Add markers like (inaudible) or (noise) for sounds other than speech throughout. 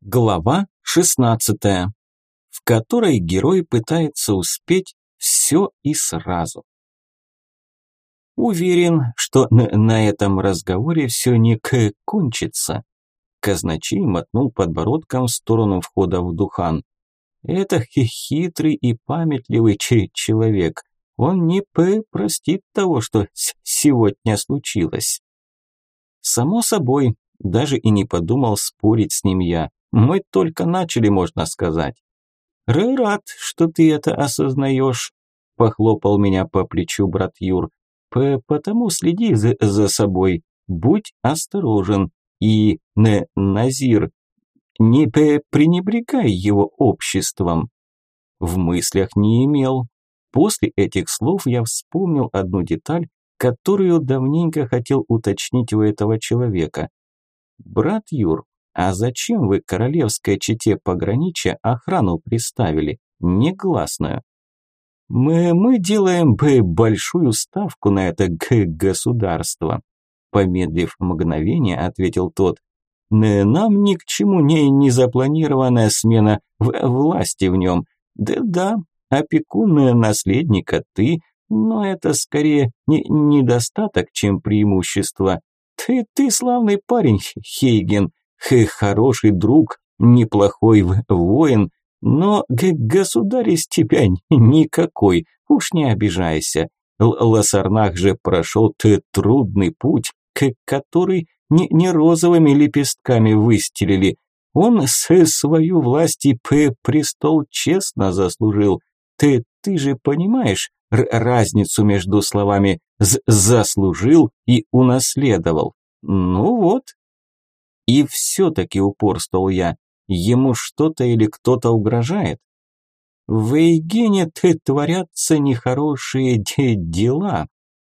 Глава 16, в которой герой пытается успеть все и сразу. Уверен, что на этом разговоре все не кончится. Казначей мотнул подбородком в сторону входа в Духан. Это хитрый и памятливый человек. Он не простит того, что сегодня случилось. Само собой, даже и не подумал спорить с ним я. Мы только начали, можно сказать. Рад, что ты это осознаешь, похлопал меня по плечу брат Юр. П потому следи за, за собой, будь осторожен и, не, Назир, не пренебрегай его обществом. В мыслях не имел. После этих слов я вспомнил одну деталь, которую давненько хотел уточнить у этого человека. Брат Юр, а зачем вы королевской чете пограничья охрану приставили, негласную? Мы, мы делаем бы большую ставку на это государство. Помедлив мгновение, ответил тот. Нам ни к чему не незапланированная смена власти в нем. Да-да, опекун наследника ты, но это скорее не недостаток, чем преимущество. Ты, ты славный парень, Хейген, Х хороший друг, неплохой воин, но государь из тебя никакой, уж не обижайся. Л Лосарнах же прошел ты трудный путь, к который не, не розовыми лепестками выстелили. Он с свою власть и престол честно заслужил. Ты, ты же понимаешь разницу между словами «заслужил» и «унаследовал». Ну вот, и все-таки упорствовал я. Ему что-то или кто-то угрожает. В Эйгене творятся нехорошие де дела,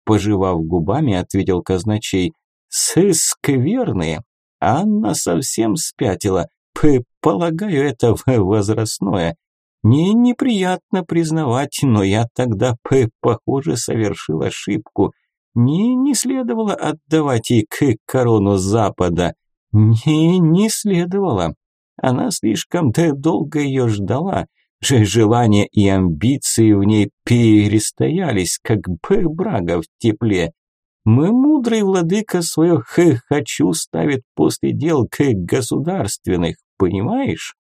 пожевав губами, ответил казначей. Скверные. Анна совсем спятила. П полагаю, это возрастное. Не неприятно признавать, но я тогда, П, похоже, совершил ошибку. Не, не следовало отдавать ей к корону Запада. (laughs) Не, не следовало. Она слишком долго ее ждала. Же желания и амбиции в ней перестоялись, как бы брага в тепле. Мы, мудрый владыка, свое «хочу» ставит после дел к государственных, понимаешь?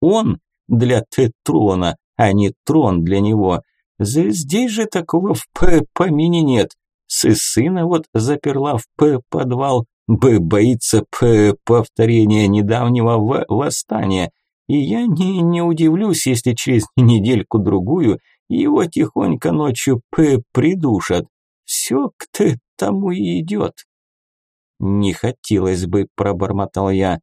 Он для трона, а не трон для него. Здесь же такого в помине нет. С сына вот заперла в подвал, Б боится п повторения недавнего восстания, и я не, не удивлюсь, если через недельку-другую его тихонько ночью п придушат. Все к тому и идет. Не хотелось бы, пробормотал я.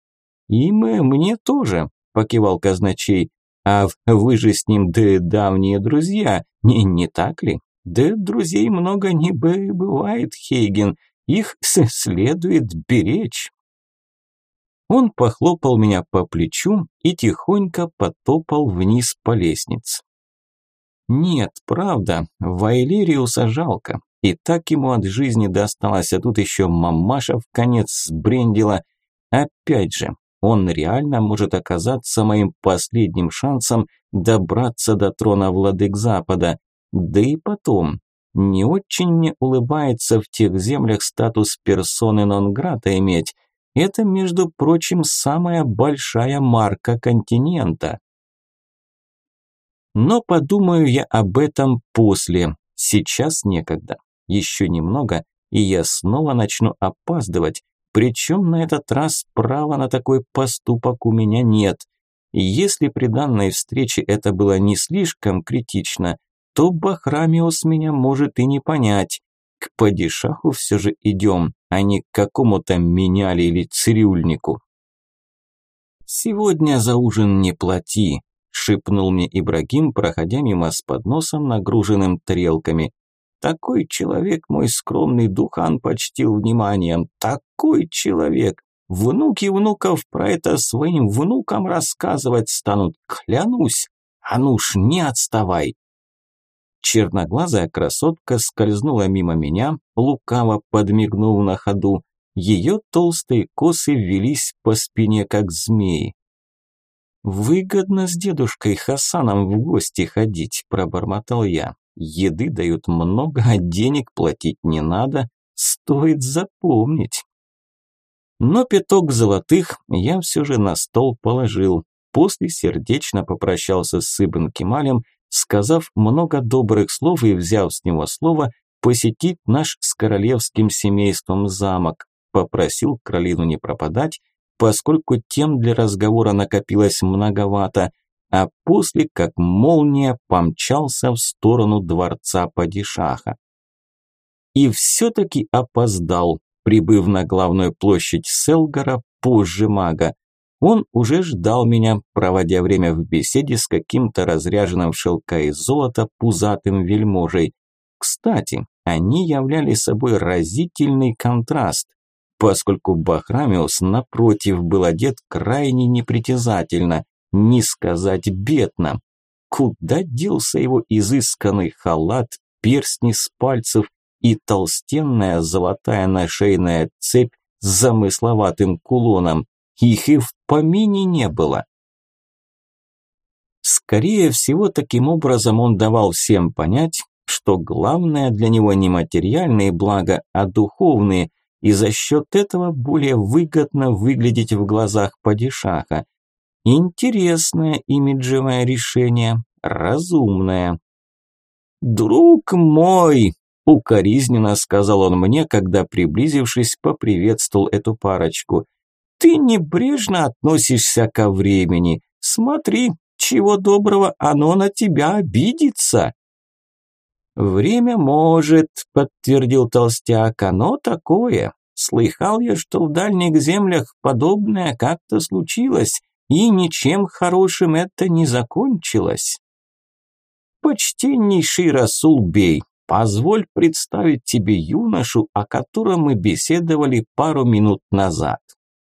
И мы, мне тоже, покивал казначей. А вы же с ним да давние друзья, не, не так ли? Да друзей много не бывает, Хейген, их следует беречь. Он похлопал меня по плечу и тихонько потопал вниз по лестнице. Нет, правда, Вайлериуса жалко. И так ему от жизни досталось, а тут еще мамаша в конец сбрендила. Опять же, он реально может оказаться моим последним шансом добраться до трона владык Запада. Да и потом, не очень мне улыбается в тех землях статус персоны нон-грата иметь. Это, между прочим, самая большая марка континента. Но подумаю я об этом после. Сейчас некогда. Еще немного, и я снова начну опаздывать. Причем на этот раз права на такой поступок у меня нет. Если при данной встрече это было не слишком критично, то Бахрамиус меня может и не понять. К падишаху все же идем, а не к какому-то меняли или цирюльнику. «Сегодня за ужин не плати», – шепнул мне Ибрагим, проходя мимо с подносом, нагруженным тарелками. «Такой человек мой скромный духан почтил вниманием. Такой человек! Внуки внуков про это своим внукам рассказывать станут, клянусь. А ну ж, не отставай!» Черноглазая красотка скользнула мимо меня, лукаво подмигнув на ходу. Ее толстые косы велись по спине, как змеи. «Выгодно с дедушкой Хасаном в гости ходить», – пробормотал я. «Еды дают много, а денег платить не надо. Стоит запомнить». Но пяток золотых я все же на стол положил. После сердечно попрощался с Ибн Кемалем, сказав много добрых слов и взяв с него слово посетить наш с королевским семейством замок. Попросил Кролину не пропадать, поскольку тем для разговора накопилось многовато, а после, как молния, помчался в сторону дворца Падишаха. И все-таки опоздал, прибыв на главную площадь Селгара позже мага. Он уже ждал меня, проводя время в беседе с каким-то разряженным в шелка и золото пузатым вельможей. Кстати, они являли собой разительный контраст поскольку Бахрамиус, напротив, был одет крайне непритязательно, не сказать бедно. Куда делся его изысканный халат, перстни с пальцев и толстенная золотая нашейная цепь с замысловатым кулоном? Их и в помине не было. Скорее всего, таким образом он давал всем понять, что главное для него не материальные блага, а духовные, и за счет этого более выгодно выглядеть в глазах падишаха. Интересное имиджевое решение, разумное. «Друг мой!» – укоризненно сказал он мне, когда, приблизившись, поприветствовал эту парочку. «Ты небрежно относишься ко времени. Смотри, чего доброго, оно на тебя обидится». «Время может», – подтвердил толстяк, – «оно такое. Слыхал я, что в дальних землях подобное как-то случилось, и ничем хорошим это не закончилось». «Почтеннейший Расул Бей, позволь представить тебе юношу, о котором мы беседовали пару минут назад».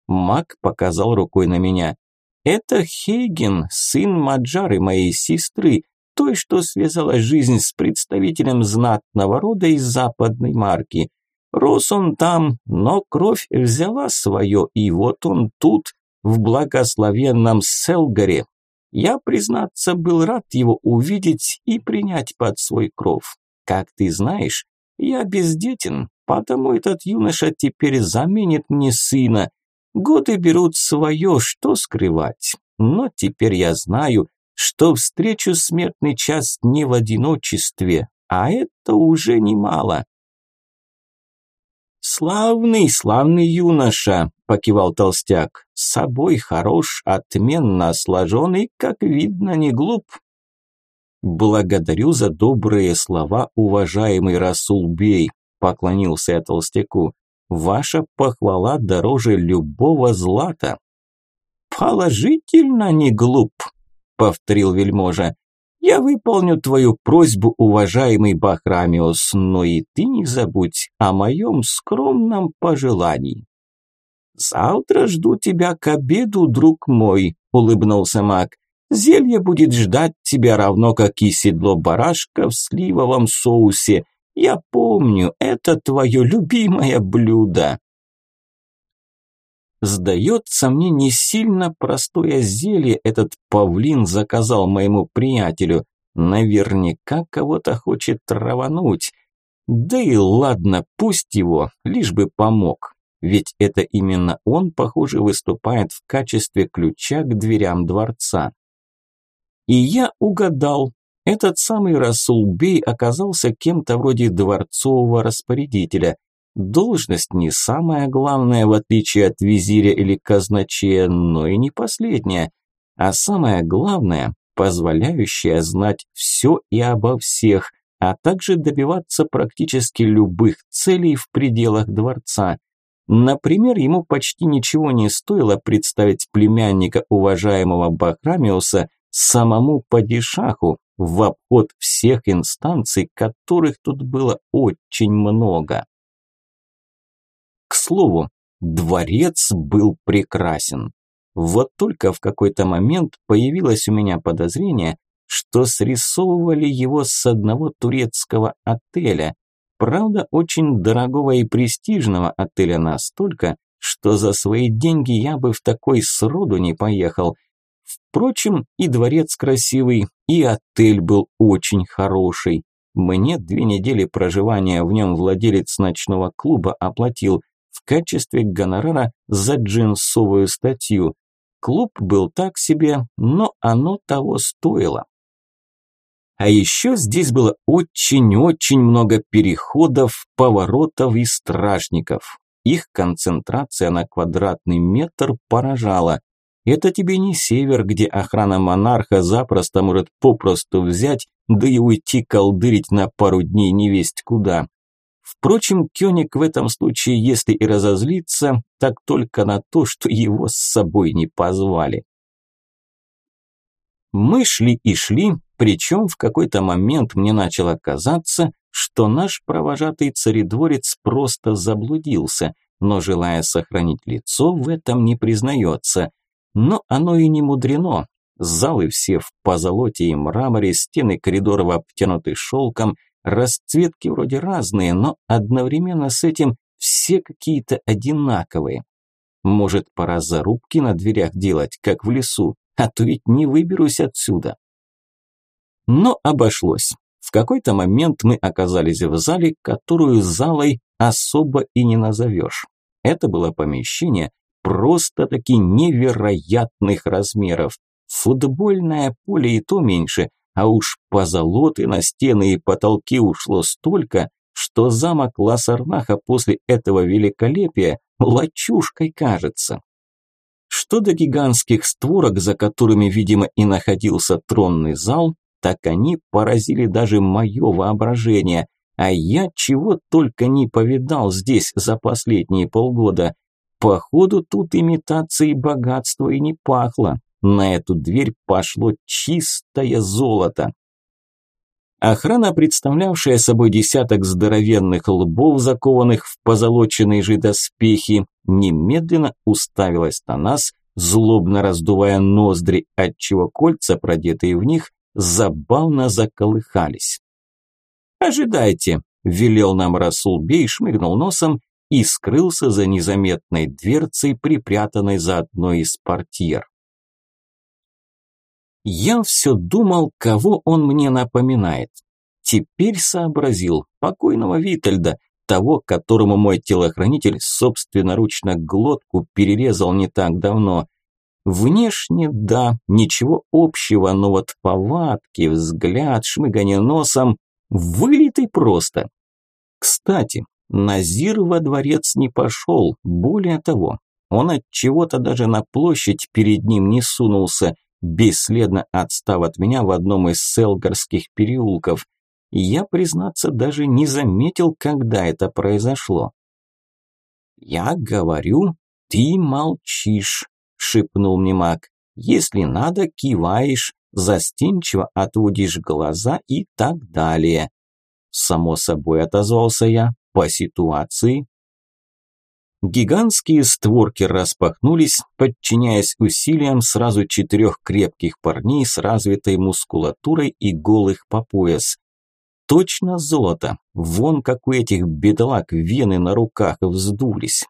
Мак показал рукой на меня. «Это Хейген, сын Маджары, моей сестры, той, что связала жизнь с представителем знатного рода из западной марки. Рос он там, но кровь взяла свое, и вот он тут, в благословенном Селгаре. Я, признаться, был рад его увидеть и принять под свой кров. Как ты знаешь, я бездетен, потому этот юноша теперь заменит мне сына. Годы берут свое, что скрывать. Но теперь я знаю, что встречу смертный час не в одиночестве, а это уже немало. «Славный, славный юноша!» – покивал толстяк. «С собой хорош, отменно сложен и, как видно, не глуп». «Благодарю за добрые слова, уважаемый Расулбей», – поклонился я толстяку. «Ваша похвала дороже любого злата». «Положительно не глуп», повторил вельможа. «Я выполню твою просьбу, уважаемый Бахрамиус, но и ты не забудь о моем скромном пожелании». «Завтра жду тебя к обеду, друг мой», – улыбнулся маг. «Зелье будет ждать тебя равно, как и седло барашка в сливовом соусе. Я помню, это твое любимое блюдо». Сдается мне не сильно простое зелье этот павлин заказал моему приятелю. Наверняка кого-то хочет травануть. Да и ладно, пусть его, лишь бы помог. Ведь это именно он, похоже, выступает в качестве ключа к дверям дворца. И я угадал. Этот самый Расулбей оказался кем-то вроде дворцового распорядителя – Должность не самая главная, в отличие от визиря или казначея, но и не последняя. А самое главное, позволяющая знать все и обо всех, а также добиваться практически любых целей в пределах дворца. Например, ему почти ничего не стоило представить племянника уважаемого Бахрамиуса самому падишаху в обход всех инстанций, которых тут было очень много. К слову, дворец был прекрасен. Вот только в какой-то момент появилось у меня подозрение, что срисовывали его с одного турецкого отеля. Правда, очень дорогого и престижного отеля настолько, что за свои деньги я бы в такой сроду не поехал. Впрочем, и дворец красивый, и отель был очень хороший. Мне две недели проживания в нем владелец ночного клуба оплатил в качестве гонорара за джинсовую статью. Клуб был так себе, но оно того стоило. А еще здесь было очень-очень много переходов, поворотов и стражников. Их концентрация на квадратный метр поражала. Это тебе не север, где охрана монарха запросто может попросту взять, да и уйти колдырить на пару дней невесть куда. Впрочем, Кёник в этом случае, если и разозлится, так только на то, что его с собой не позвали. Мы шли и шли, причем в какой-то момент мне начало казаться, что наш провожатый царедворец просто заблудился, но желая сохранить лицо, в этом не признается. Но оно и не мудрено. Залы все в позолоте и мраморе, стены коридоров обтянуты шелком, расцветки вроде разные, но одновременно с этим все какие-то одинаковые. Может, пора зарубки на дверях делать, как в лесу, а то ведь не выберусь отсюда. Но обошлось. В какой-то момент мы оказались в зале, которую залой особо и не назовешь. Это было помещение, просто-таки невероятных размеров. Футбольное поле и то меньше, а уж позолоты на стены и потолки ушло столько, что замок Лассарнаха после этого великолепия лачушкой кажется. Что до гигантских створок, за которыми, видимо, и находился тронный зал, так они поразили даже мое воображение, а я чего только не повидал здесь за последние полгода – Походу, тут имитацией богатства и не пахло. На эту дверь пошло чистое золото. Охрана, представлявшая собой десяток здоровенных лбов, закованных в позолоченные же доспехи, немедленно уставилась на нас, злобно раздувая ноздри, отчего кольца, продетые в них, забавно заколыхались. «Ожидайте», – велел нам Расул Бей, шмыгнул носом и скрылся за незаметной дверцей, припрятанной за одной из портьер. Я все думал, кого он мне напоминает. Теперь сообразил, покойного Витальда, того, которому мой телохранитель собственноручно глотку перерезал не так давно. Внешне, да, ничего общего, но вот повадки, взгляд, шмыганье носом, вылитый просто. Кстати, Назир во дворец не пошел, более того, он от чего-то даже на площадь перед ним не сунулся, бесследно отстав от меня в одном из селгарских переулков. Я, признаться, даже не заметил, когда это произошло. «Я говорю, ты молчишь», – шепнул мне маг. «Если надо, киваешь, застенчиво отводишь глаза и так далее». Само собой отозвался я, по ситуации. Гигантские створки распахнулись, подчиняясь усилиям сразу четырех крепких парней с развитой мускулатурой и голых по пояс. Точно золото, вон как у этих бедолаг вены на руках вздулись.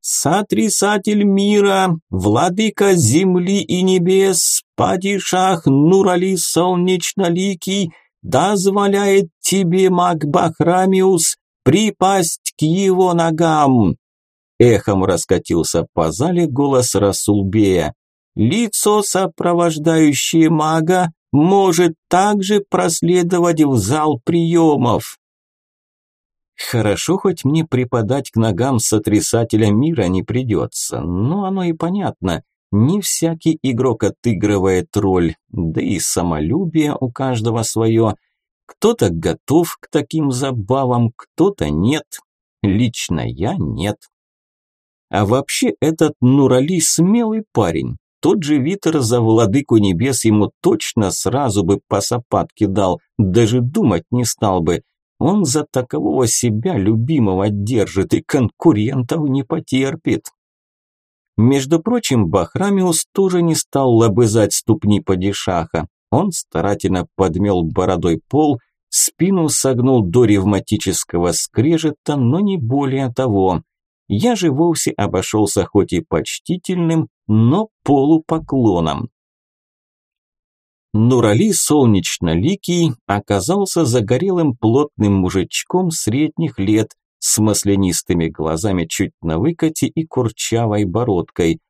«Сотрясатель мира, владыка земли и небес, падишах Нурали солнечноликий, дозволяет тебе, маг Бахрамиус, припасть к его ногам!» Эхом раскатился по зале голос Расулбея. «Лицо, сопровождающее мага, может также проследовать в зал приемов». Хорошо, хоть мне преподать к ногам сотрясателя мира не придется, но оно и понятно. Не всякий игрок отыгрывает роль, да и самолюбие у каждого свое – кто-то готов к таким забавам, кто-то нет. Лично я нет. А вообще этот Нурали смелый парень. Тот же Витер за владыку небес ему точно сразу бы по сапатке дал, даже думать не стал бы. Он за такового себя любимого держит и конкурентов не потерпит. Между прочим, Бахрамиус тоже не стал лобызать ступни падишаха. Он старательно подмел бородой пол, спину согнул до ревматического скрежета, но не более того. Я же вовсе обошелся хоть и почтительным, но полупоклоном. Нурали Солнечно-Ликий оказался загорелым плотным мужичком средних лет с маслянистыми глазами чуть на выкате и курчавой бородкой.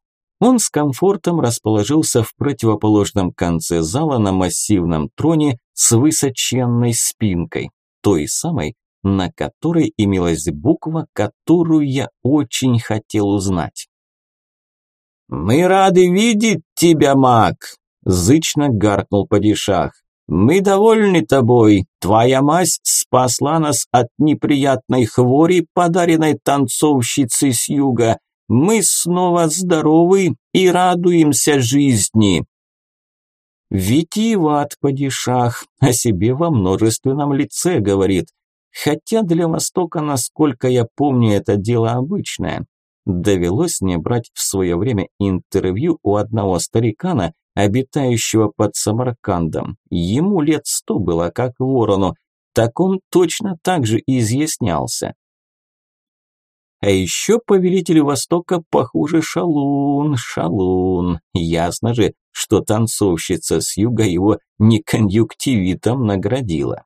Он с комфортом расположился в противоположном конце зала на массивном троне с высоченной спинкой, той самой, на которой имелась буква, которую я очень хотел узнать. «Мы рады видеть тебя, маг!» – зычно гаркнул падишах. «Мы довольны тобой. Твоя мазь спасла нас от неприятной хвори, подаренной танцовщицей с юга. Мы снова здоровы и радуемся жизни». Витиеват падишах, о себе во множественном лице говорит. Хотя для Востока, насколько я помню, это дело обычное. Довелось мне брать в свое время интервью у одного старикана, обитающего под Самаркандом. Ему лет сто было, как ворону. Так он точно так же изъяснялся. А еще повелитель Востока похуже шалун, шалун. Ясно же, что танцовщица с юга его не конъюнктивитом наградила.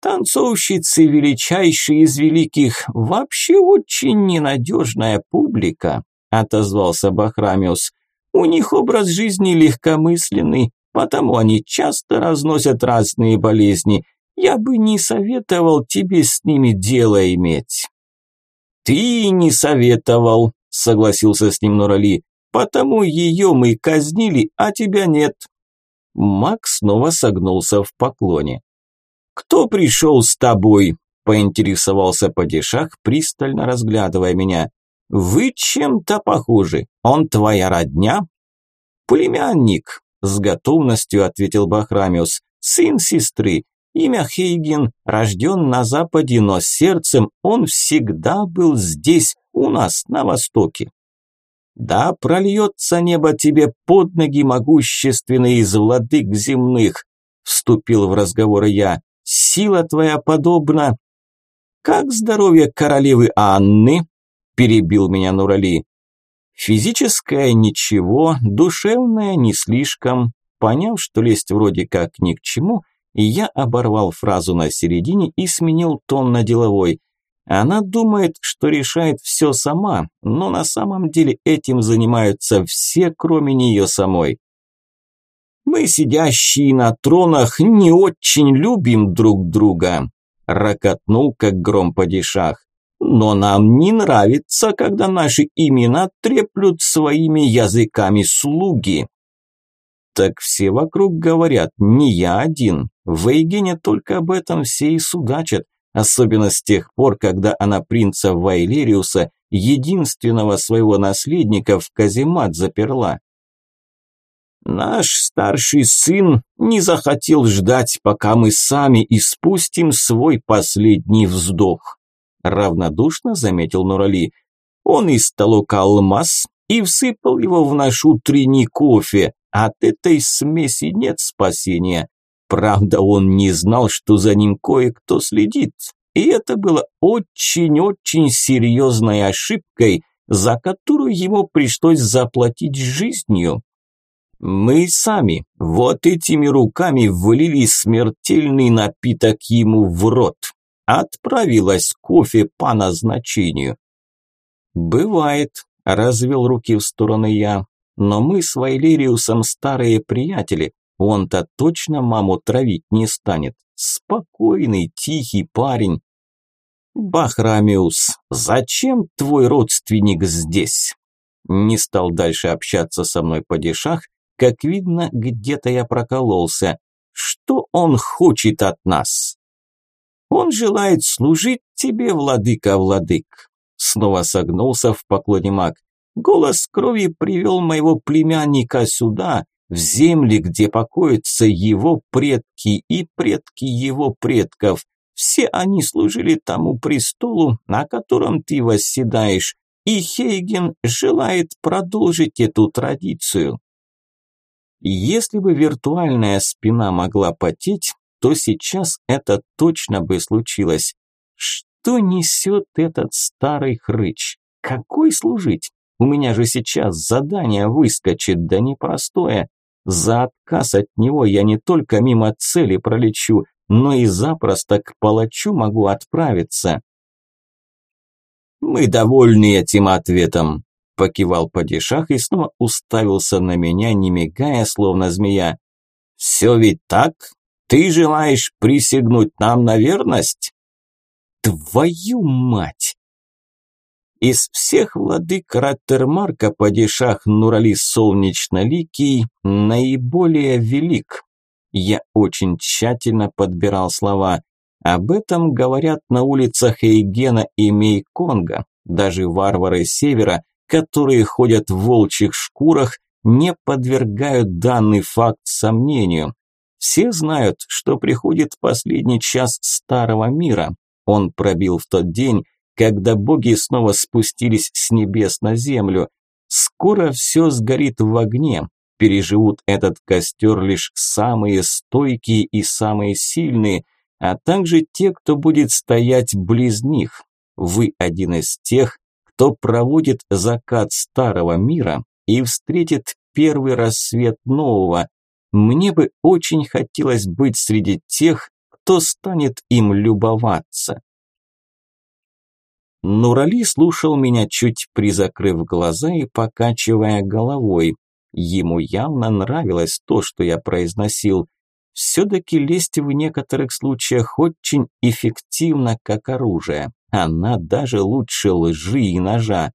Танцовщицы величайшие из великих, вообще очень ненадежная публика, отозвался Бахрамиус. У них образ жизни легкомысленный, потому они часто разносят разные болезни. Я бы не советовал тебе с ними дело иметь. Ты не советовал, согласился с ним Нурали. Потому ее мы казнили, а тебя нет. Макс снова согнулся в поклоне. «Кто пришел с тобой?» – поинтересовался падишах, пристально разглядывая меня. «Вы чем-то похожи. Он твоя родня?» «Племянник», – с готовностью ответил Бахрамиус. «Сын сестры. Имя Хейген, рожден на Западе, но сердцем он всегда был здесь, у нас, на Востоке. Да прольется небо тебе под ноги могущественный из владык земных, вступил в разговор я сила твоя подобна. Как здоровье королевы Анны? Перебил меня Нурали. Физическое ничего, душевное не слишком. Поняв, что лезть вроде как ни к чему, я оборвал фразу на середине и сменил тон на деловой. Она думает, что решает все сама, но на самом деле этим занимаются все, кроме нее самой. Мы, сидящие на тронах, не очень любим друг друга», – ракотнул, как гром по дешах. «Но нам не нравится, когда наши имена треплют своими языками слуги». «Так все вокруг говорят, не я один. В Эйгене только об этом все и судачат, особенно с тех пор, когда она принца Вайлериуса, единственного своего наследника, в каземат заперла. Наш старший сын не захотел ждать, пока мы сами испустим свой последний вздох. Равнодушно заметил Нурали. Он истолок алмаз и всыпал его в наш утренний кофе. От этой смеси нет спасения. Правда, он не знал, что за ним кое-кто следит. И это было очень-очень серьезной ошибкой, за которую ему пришлось заплатить жизнью. Мы сами вот этими руками влили смертельный напиток ему в рот. Отправилась кофе по назначению. Бывает, развел руки в стороны я, но мы с Вайлериусом старые приятели. Он-то точно маму травить не станет. Спокойный, тихий парень. Бахрамиус, зачем твой родственник здесь? Не стал дальше общаться со мной падишах, как видно, где-то я прокололся. Что он хочет от нас? Он желает служить тебе, владыка-владык. Снова согнулся в поклоне маг. Голос крови привел моего племянника сюда, в земли, где покоятся его предки и предки его предков. Все они служили тому престолу, на котором ты восседаешь, и Хейген желает продолжить эту традицию. Если бы виртуальная спина могла потеть, то сейчас это точно бы случилось. Что несет этот старый хрыч? Какой служить? У меня же сейчас задание выскочит, да непростое. За отказ от него я не только мимо цели пролечу, но и запросто к палачу могу отправиться. Мы довольны этим ответом, покивал падишах и снова уставился на меня, не мигая, словно змея. Все ведь так? Ты желаешь присягнуть нам на верность? Твою мать! Из всех владык Раттермарка падишах Нурали Солнечноликий наиболее велик. Я очень тщательно подбирал слова. Об этом говорят на улицах Эйгена и Мейконга. Даже варвары Севера, которые ходят в волчьих шкурах, не подвергают данный факт сомнению. Все знают, что приходит последний час старого мира. Он пробил в тот день, когда боги снова спустились с небес на землю. Скоро все сгорит в огне. Переживут этот костер лишь самые стойкие и самые сильные, а также те, кто будет стоять близ них. Вы один из тех, кто проводит закат старого мира и встретит первый рассвет нового. Мне бы очень хотелось быть среди тех, кто станет им любоваться. Нурали слушал меня, чуть призакрыв глаза и покачивая головой. Ему явно нравилось то, что я произносил. Все-таки лесть в некоторых случаях очень эффективно, как оружие. Она даже лучше лжи и ножа.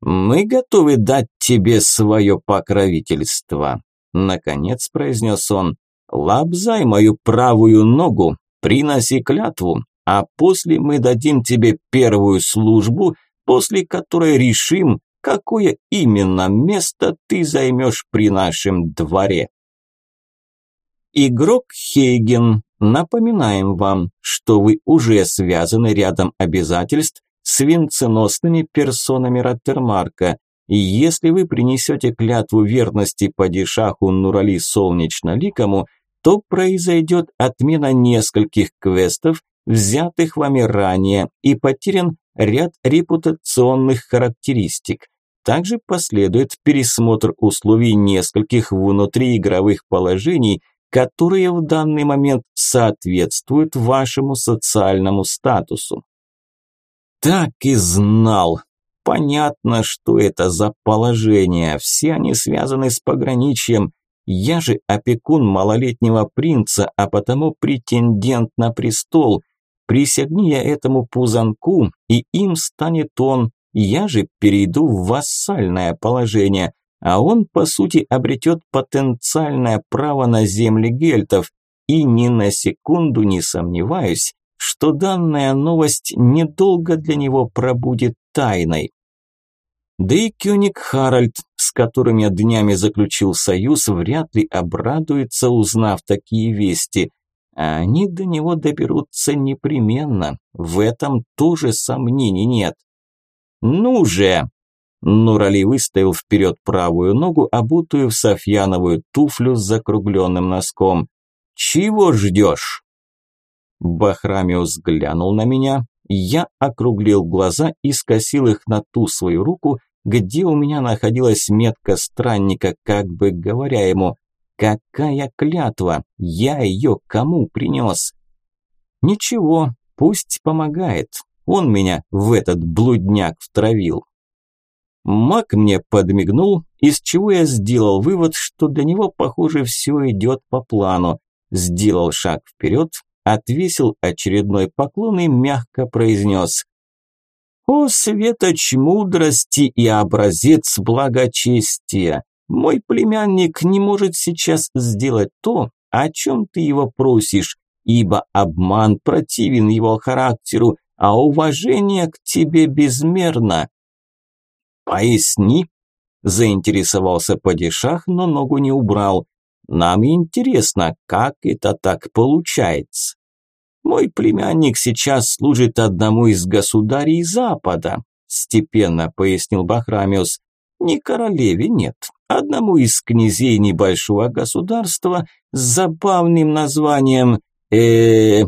«Мы готовы дать тебе свое покровительство», – наконец произнес он. «Лапзай мою правую ногу, приноси клятву, а после мы дадим тебе первую службу, после которой решим, какое именно место ты займешь при нашем дворе. Игрок Хейген, напоминаем вам, что вы уже связаны рядом обязательств с венценосными персонами Раттермарка, и если вы принесете клятву верности падишаху Нурали Солнечноликому, то произойдет отмена нескольких квестов, взятых вами ранее, и потерян ряд репутационных характеристик. Также последует пересмотр условий нескольких внутриигровых положений, которые в данный момент соответствуют вашему социальному статусу. Так и знал. Понятно, что это за положение. Все они связаны с пограничьем. Я же опекун малолетнего принца, а потому претендент на престол. Присягни я этому пузанку, и им станет он, я же перейду в вассальное положение, а он, по сути, обретет потенциальное право на земли гельтов, и ни на секунду не сомневаюсь, что данная новость недолго для него пробудет тайной. Да и Кёник Харальд, с которым я днями заключил союз, вряд ли обрадуется, узнав такие вести. Они до него доберутся непременно, в этом тоже сомнений нет. «Ну же!» Нурали выставил вперед правую ногу, обутую в софьяновую туфлю с закругленным носком. «Чего ждешь?» Бахрамиус глянул на меня, я округлил глаза и скосил их на ту свою руку, где у меня находилась метка странника, как бы говоря ему «Какая клятва? Я ее кому принес?» «Ничего, пусть помогает. Он меня в этот блудняк втравил. Мак мне подмигнул, из чего я сделал вывод, что для него, похоже, все идет по плану. Сделал шаг вперед, отвесил очередной поклон и мягко произнес «О, светоч мудрости и образец благочестия! Мой племянник не может сейчас сделать то, о чем ты его просишь, ибо обман противен его характеру, а уважение к тебе безмерно. Поясни, заинтересовался падишах, но ногу не убрал. Нам интересно, как это так получается. Мой племянник сейчас служит одному из государей Запада, степенно пояснил Бахрамиус. Не королеве, нет, одному из князей небольшого государства с забавным названием э,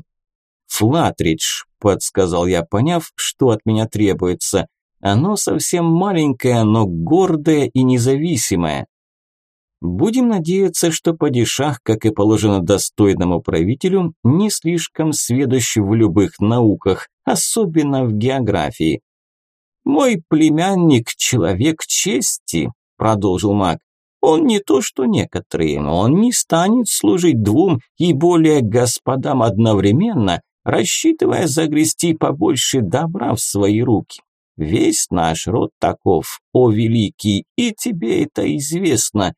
Флатридж, подсказал я, поняв, что от меня требуется. Оно совсем маленькое, но гордое и независимое. Будем надеяться, что падишах, как и положено достойному правителю, не слишком сведущ в любых науках, особенно в географии. «Мой племянник – человек чести», – продолжил маг. «Он не то, что некоторые, он не станет служить двум и более господам одновременно, рассчитывая загрести побольше добра в свои руки. Весь наш род таков, о великий, и тебе это известно.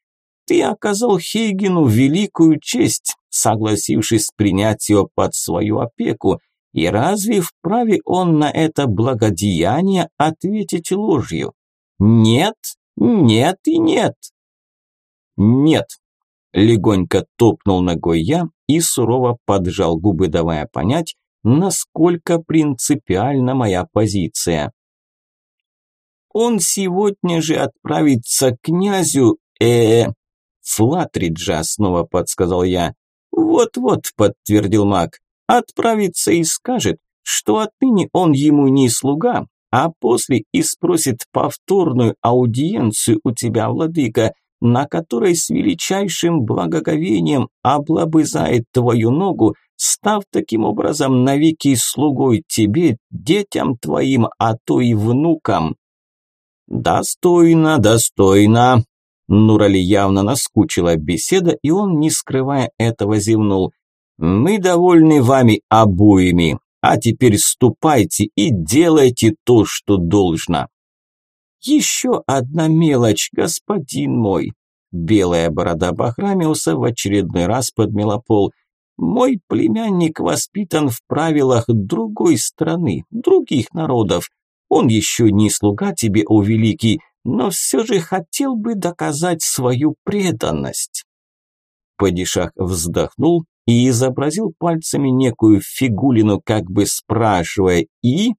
Ты оказал Хейгену великую честь, согласившись принять его под свою опеку, и разве вправе он на это благодеяние ответить ложью? Нет, нет и нет. Нет. Легонько топнул ногой я и сурово поджал губы, давая понять, насколько принципиальна моя позиция. Он сегодня же отправится к князю, э, Флатриджа, снова подсказал я. Вот-вот, подтвердил маг. Отправится и скажет, что отныне он ему не слуга, а после и спросит повторную аудиенцию у тебя, владыка, на которой с величайшим благоговением облобызает твою ногу, став таким образом навеки слугой тебе, детям твоим, а то и внукам. «Достойно, достойно!» Нурали явно наскучила беседа, и он, не скрывая этого, зевнул. «Мы довольны вами обоими, а теперь ступайте и делайте то, что должно». «Еще одна мелочь, господин мой!» Белая борода Бахрамиуса в очередной раз подмела пол. «Мой племянник воспитан в правилах другой страны, других народов. Он еще не слуга тебе, о великий, но все же хотел бы доказать свою преданность. Падишах вздохнул и изобразил пальцами некую фигулину, как бы спрашивая «и?».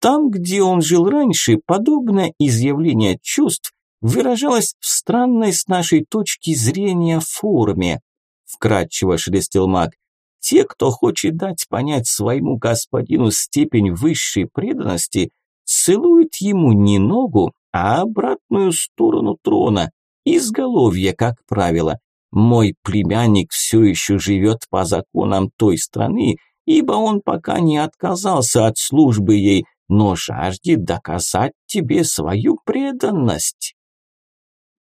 Там, где он жил раньше, подобное изъявление чувств выражалось в странной с нашей точки зрения форме. Вкратчиво шелестел маг. Те, кто хочет дать понять своему господину степень высшей преданности, целуют ему не ногу, а обратную сторону трона, изголовье, как правило. Мой племянник все еще живет по законам той страны, ибо он пока не отказался от службы ей, но жаждет доказать тебе свою преданность.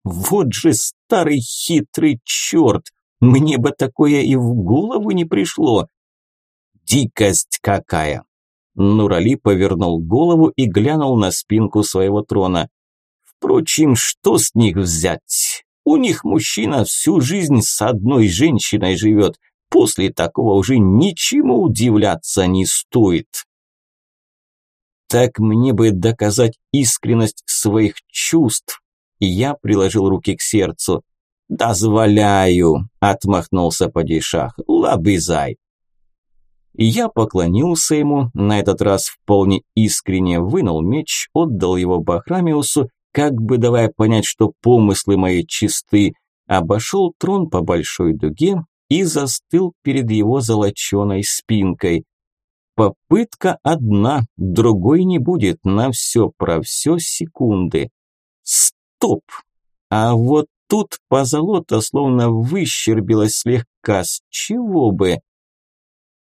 Вот же старый хитрый черт, мне бы такое и в голову не пришло. Дикость какая! Нурали повернул голову и глянул на спинку своего трона. Впрочем, что с них взять? У них мужчина всю жизнь с одной женщиной живет. После такого уже ничему удивляться не стоит. Так мне бы доказать искренность своих чувств. Я приложил руки к сердцу. «Дозволяю», – отмахнулся падишах, – «лабызай». Я поклонился ему, на этот раз вполне искренне вынул меч, отдал его Бахрамиусу как бы давая понять, что помыслы мои чисты, обошел трон по большой дуге и застыл перед его золоченой спинкой. Попытка одна, другой не будет, на все про все секунды. Стоп! А вот тут позолота словно выщербилась слегка, с чего бы?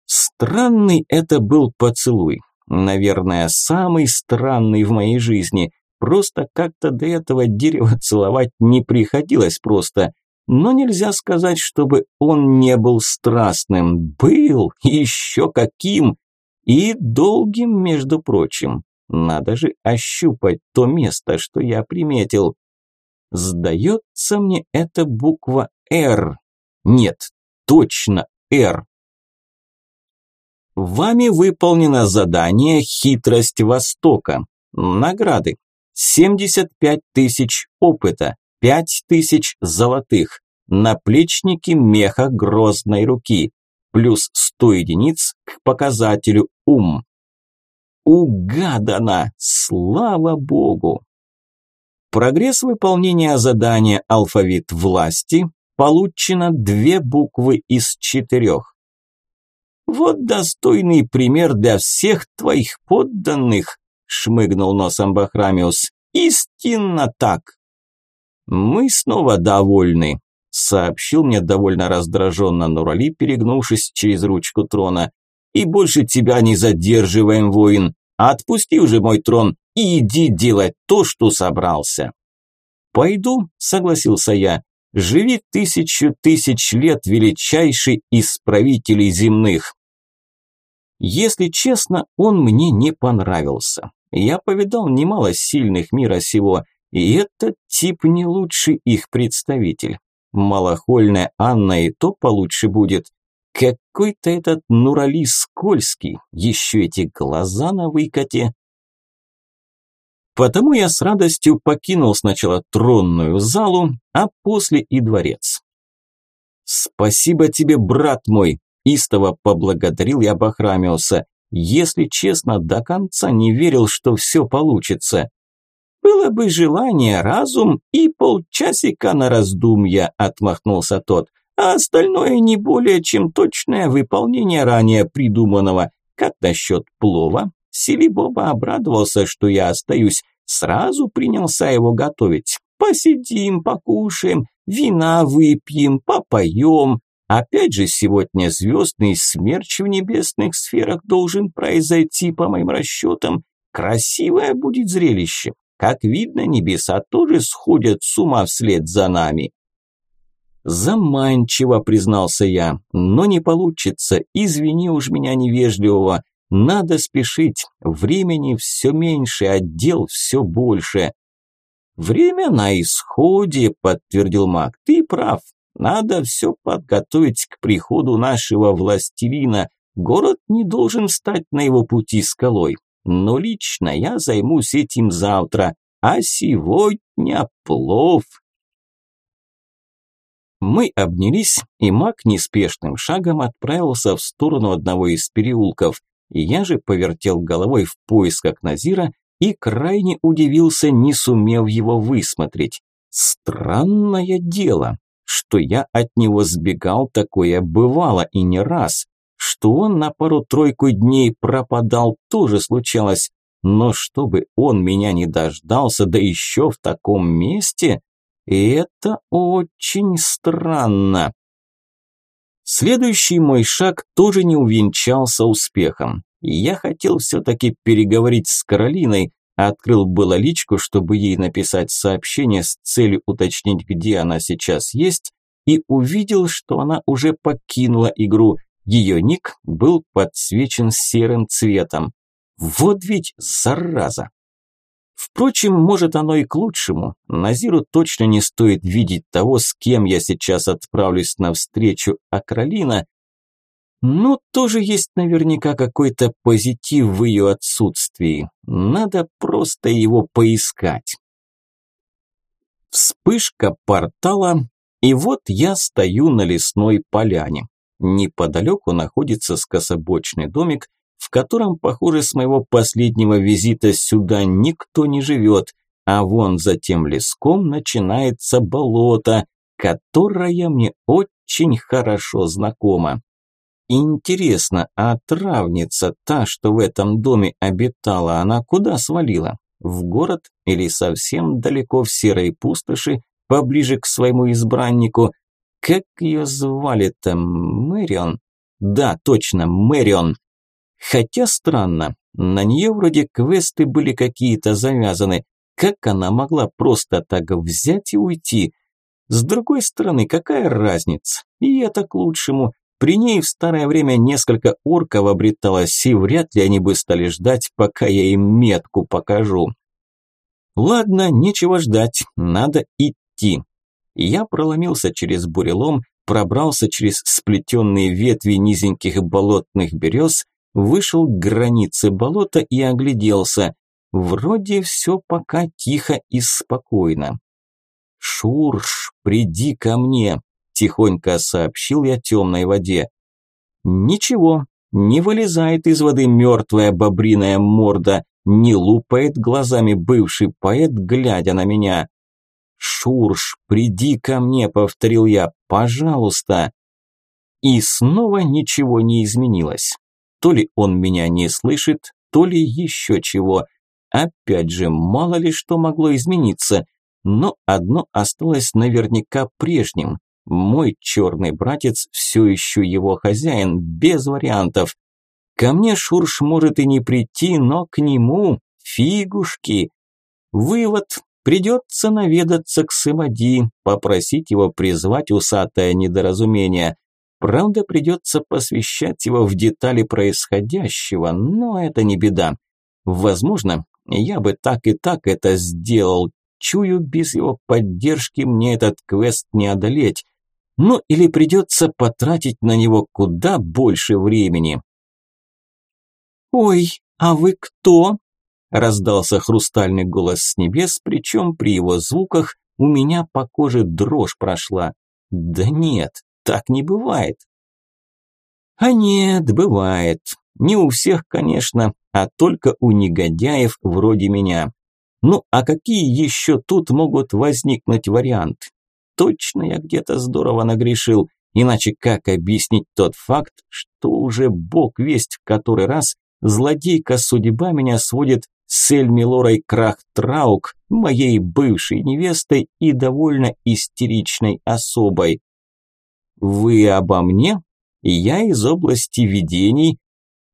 Странный это был поцелуй. Наверное, самый странный в моей жизни. Просто как-то до этого дерева (laughs) целовать не приходилось просто. Но нельзя сказать, чтобы он не был страстным. Был, еще каким. И долгим, между прочим. Надо же ощупать то место, что я приметил. Сдается мне эта буква «Р». Нет, точно «Р». Вами выполнено задание «Хитрость Востока». Награды. 75 тысяч опыта, 5 тысяч золотых, наплечники меха грозной руки, плюс 100 единиц к показателю ум. Угадано! Слава богу! Прогресс выполнения задания «Алфавит власти» получено две буквы из четырех. Вот достойный пример для всех твоих подданных, шмыгнул носом Бахрамиус. Истинно так. Мы снова довольны, сообщил мне довольно раздраженно Нурали, перегнувшись через ручку трона. И больше тебя не задерживаем, воин. Отпусти уже мой трон и иди делать то, что собрался. Пойду, согласился я. Живи тысячу тысяч лет, величайший из правителей земных. Если честно, он мне не понравился. Я повидал немало сильных мира сего, и этот тип не лучший их представитель. Малохольная Анна и то получше будет. Какой-то этот Нурали скользкий, еще эти глаза на выкате. Потому я с радостью покинул сначала тронную залу, а после и дворец. «Спасибо тебе, брат мой!» – истово поблагодарил я Бахрамиуса. Если честно, до конца не верил, что все получится. «Было бы желание, разум и полчасика на раздумья», – отмахнулся тот. «А остальное не более чем точное выполнение ранее придуманного. Как насчет плова?» Селибоба обрадовался, что я остаюсь, сразу принялся его готовить. «Посидим, покушаем, вина выпьем, попоем. Опять же, сегодня звездный смерч в небесных сферах должен произойти, по моим расчетам. Красивое будет зрелище. Как видно, небеса тоже сходят с ума вслед за нами. Заманчиво, признался я, но не получится, извини уж меня невежливого. Надо спешить, времени все меньше, а дел все больше. Время на исходе, подтвердил маг, ты прав. Надо все подготовить к приходу нашего властелина. Город не должен стать на его пути скалой. Но лично я займусь этим завтра, а сегодня плов. Мы обнялись, и маг неспешным шагом отправился в сторону одного из переулков. Я же повертел головой в поисках Назира и крайне удивился, не сумев его высмотреть. Странное дело, что я от него сбегал, такое бывало и не раз. Что он на пару-тройку дней пропадал, тоже случалось. Но чтобы он меня не дождался, да еще в таком месте, это очень странно. Следующий мой шаг тоже не увенчался успехом. Я хотел все-таки переговорить с Каролиной, открыл было личку, чтобы ей написать сообщение с целью уточнить, где она сейчас есть, и увидел, что она уже покинула игру. Ее ник был подсвечен серым цветом. Вот ведь зараза! Впрочем, может оно и к лучшему. Назиру точно не стоит видеть того, с кем я сейчас отправлюсь навстречу, а Кролина... Ну, тоже есть наверняка какой-то позитив в ее отсутствии. Надо просто его поискать. Вспышка портала, и вот я стою на лесной поляне. Неподалеку находится скособочный домик, в котором, похоже, с моего последнего визита сюда никто не живет, а вон за тем леском начинается болото, которое мне очень хорошо знакомо. Интересно, а травница, та, что в этом доме обитала, она куда свалила? В город или совсем далеко в серой пустоши, поближе к своему избраннику? Как ее звали-то? Мэрион? Да, точно, Мэрион. Хотя странно, на нее вроде квесты были какие-то завязаны. Как она могла просто так взять и уйти? С другой стороны, какая разница? И это к лучшему. При ней в старое время несколько орков обреталось, и вряд ли они бы стали ждать, пока я им метку покажу. Ладно, нечего ждать, надо идти. Я проломился через бурелом, пробрался через сплетенные ветви низеньких болотных берез вышел к границе болота и огляделся. Вроде все пока тихо и спокойно. «Шурш, приди ко мне», – тихонько сообщил я темной воде. «Ничего, не вылезает из воды мертвая бобриная морда, не лупает глазами бывший поэт, глядя на меня. «Шурш, приди ко мне», – повторил я, – «пожалуйста». И снова ничего не изменилось. То ли он меня не слышит, то ли еще чего. Опять же, мало ли что могло измениться. Но одно осталось наверняка прежним. Мой черный братец все еще его хозяин, без вариантов. Ко мне Шурш может и не прийти, но к нему фигушки. Вывод. Придется наведаться к Сымади, попросить его призвать усатое недоразумение. Правда, придется посвящать его в детали происходящего, но это не беда. Возможно, я бы так и так это сделал. Чую, без его поддержки мне этот квест не одолеть. Ну или придется потратить на него куда больше времени. «Ой, а вы кто?» Раздался хрустальный голос с небес, причем при его звуках у меня по коже дрожь прошла. Да нет, так не бывает. А нет, бывает. Не у всех, конечно, а только у негодяев вроде меня. Ну, а какие еще тут могут возникнуть варианты? Точно я где-то здорово нагрешил, иначе как объяснить тот факт, что уже бог весть в который раз злодейка судьба меня сводит с Эльмилорой Крахтраук, моей бывшей невестой и довольно истеричной особой. Вы обо мне? Я из области видений.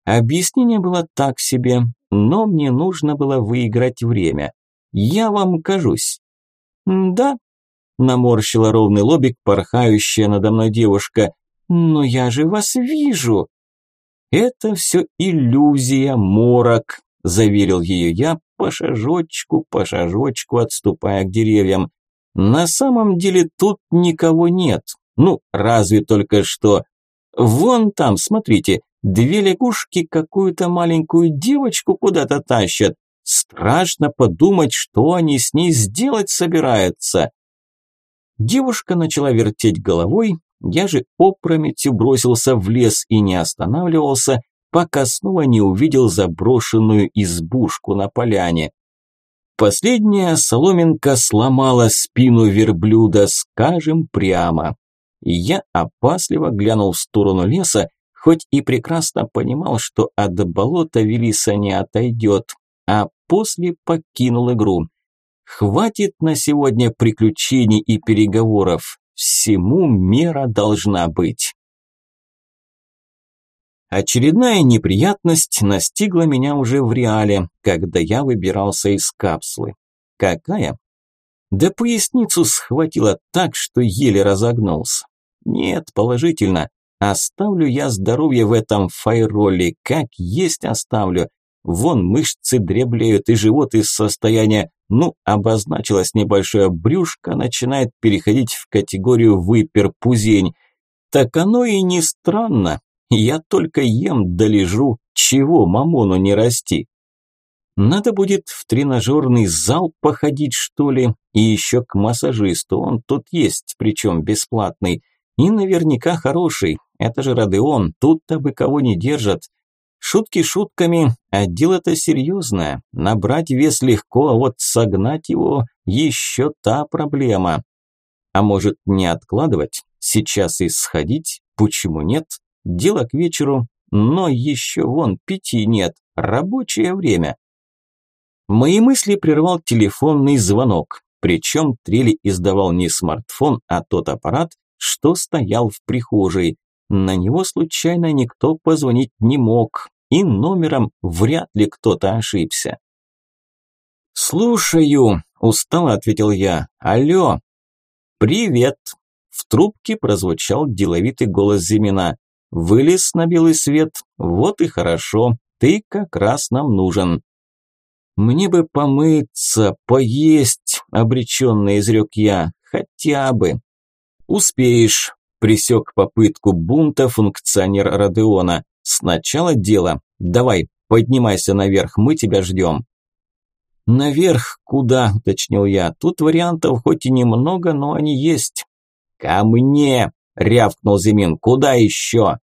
Объяснение было так себе, но мне нужно было выиграть время. Я вам кажусь. Да, наморщила ровный лобик порхающая надо мной девушка. Но я же вас вижу. Это все иллюзия, морок, заверил ее я, по шажочку, по шажочку отступая к деревьям. На самом деле тут никого нет. Ну, разве только что... Вон там, смотрите, две лягушки какую-то маленькую девочку куда-то тащат. Страшно подумать, что они с ней сделать собираются. Девушка начала вертеть головой, я же опрометью бросился в лес и не останавливался, пока снова не увидел заброшенную избушку на поляне. Последняя соломинка сломала спину верблюда, скажем прямо. Я опасливо глянул в сторону леса, хоть и прекрасно понимал, что от болота Велиса не отойдет, а после покинул игру. Хватит на сегодня приключений и переговоров, всему мера должна быть. Очередная неприятность настигла меня уже в реале, когда я выбирался из капсулы. Какая? Да поясницу схватило так, что еле разогнулся. Нет, положительно. Оставлю я здоровье в этом файроле, как есть оставлю. Вон мышцы дреблеют и живот из состояния, ну, обозначилось небольшое брюшко, начинает переходить в категорию выперпузень. Так оно и не странно, я только ем да лежу, чего мамону не расти. Надо будет в тренажерный зал походить, что ли, и еще к массажисту, он тут есть, причем бесплатный. И наверняка хороший, это же Родеон, тут-то бы кого не держат. Шутки шутками, а дело-то серьезное. Набрать вес легко, а вот согнать его еще та проблема. А может не откладывать, сейчас и сходить, почему нет? Дело к вечеру, но еще вон пяти нет, рабочее время. Мои мысли прервал телефонный звонок, причем трели издавал не смартфон, а тот аппарат, что стоял в прихожей. На него случайно никто позвонить не мог, и номером вряд ли кто-то ошибся. «Слушаю», – устало ответил я. «Алло». «Привет», – в трубке прозвучал деловитый голос Зимина. Вылез на белый свет, вот и хорошо, ты как раз нам нужен. Мне бы помыться, поесть, обреченно изрек я, хотя бы. Успеешь, присек попытку бунта функционер Родеона. Сначала дело. Давай, поднимайся наверх, мы тебя ждем. Наверх куда, уточнил я. Тут вариантов хоть и немного, но они есть. Ко мне, рявкнул Зимин. Куда еще?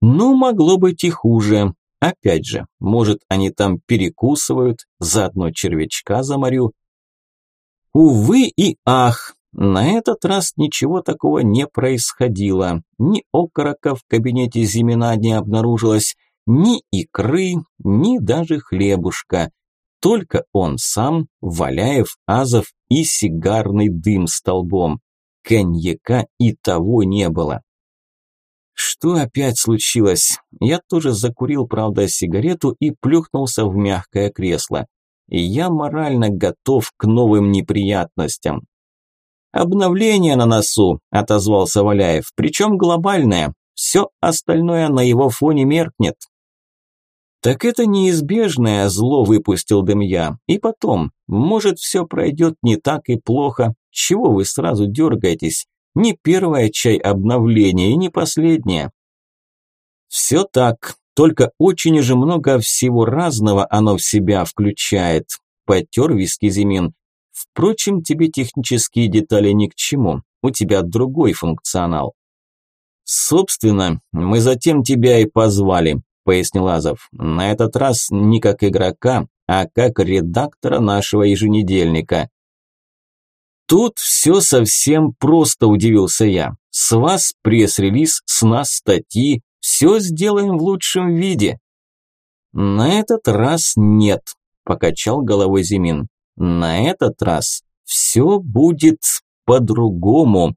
Ну, могло быть и хуже. Опять же, может, они там перекусывают, заодно червячка заморю. Увы и ах, на этот раз ничего такого не происходило. Ни окорока в кабинете Зимина не обнаружилось, ни икры, ни даже хлебушка. Только он сам, Валяев, Азов и сигарный дым столбом. Коньяка и того не было. Что опять случилось? Я тоже закурил, правда, сигарету и плюхнулся в мягкое кресло. Я морально готов к новым неприятностям. «Обновление на носу», – отозвался Валяев, – «причем глобальное. Все остальное на его фоне меркнет». «Так это неизбежное зло», – выпустил дым я. «И потом, может, все пройдет не так и плохо. Чего вы сразу дергаетесь? Не первое чай обновление и не последнее». «Все так, только очень же много всего разного оно в себя включает», – потер виски Зимин. Впрочем, тебе технические детали ни к чему, у тебя другой функционал. Собственно, мы затем тебя и позвали, пояснил Азов. На этот раз не как игрока, а как редактора нашего еженедельника. Тут все совсем просто, удивился я. С вас пресс-релиз, с нас статьи, все сделаем в лучшем виде. На этот раз нет, покачал головой Зимин. На этот раз все будет по-другому.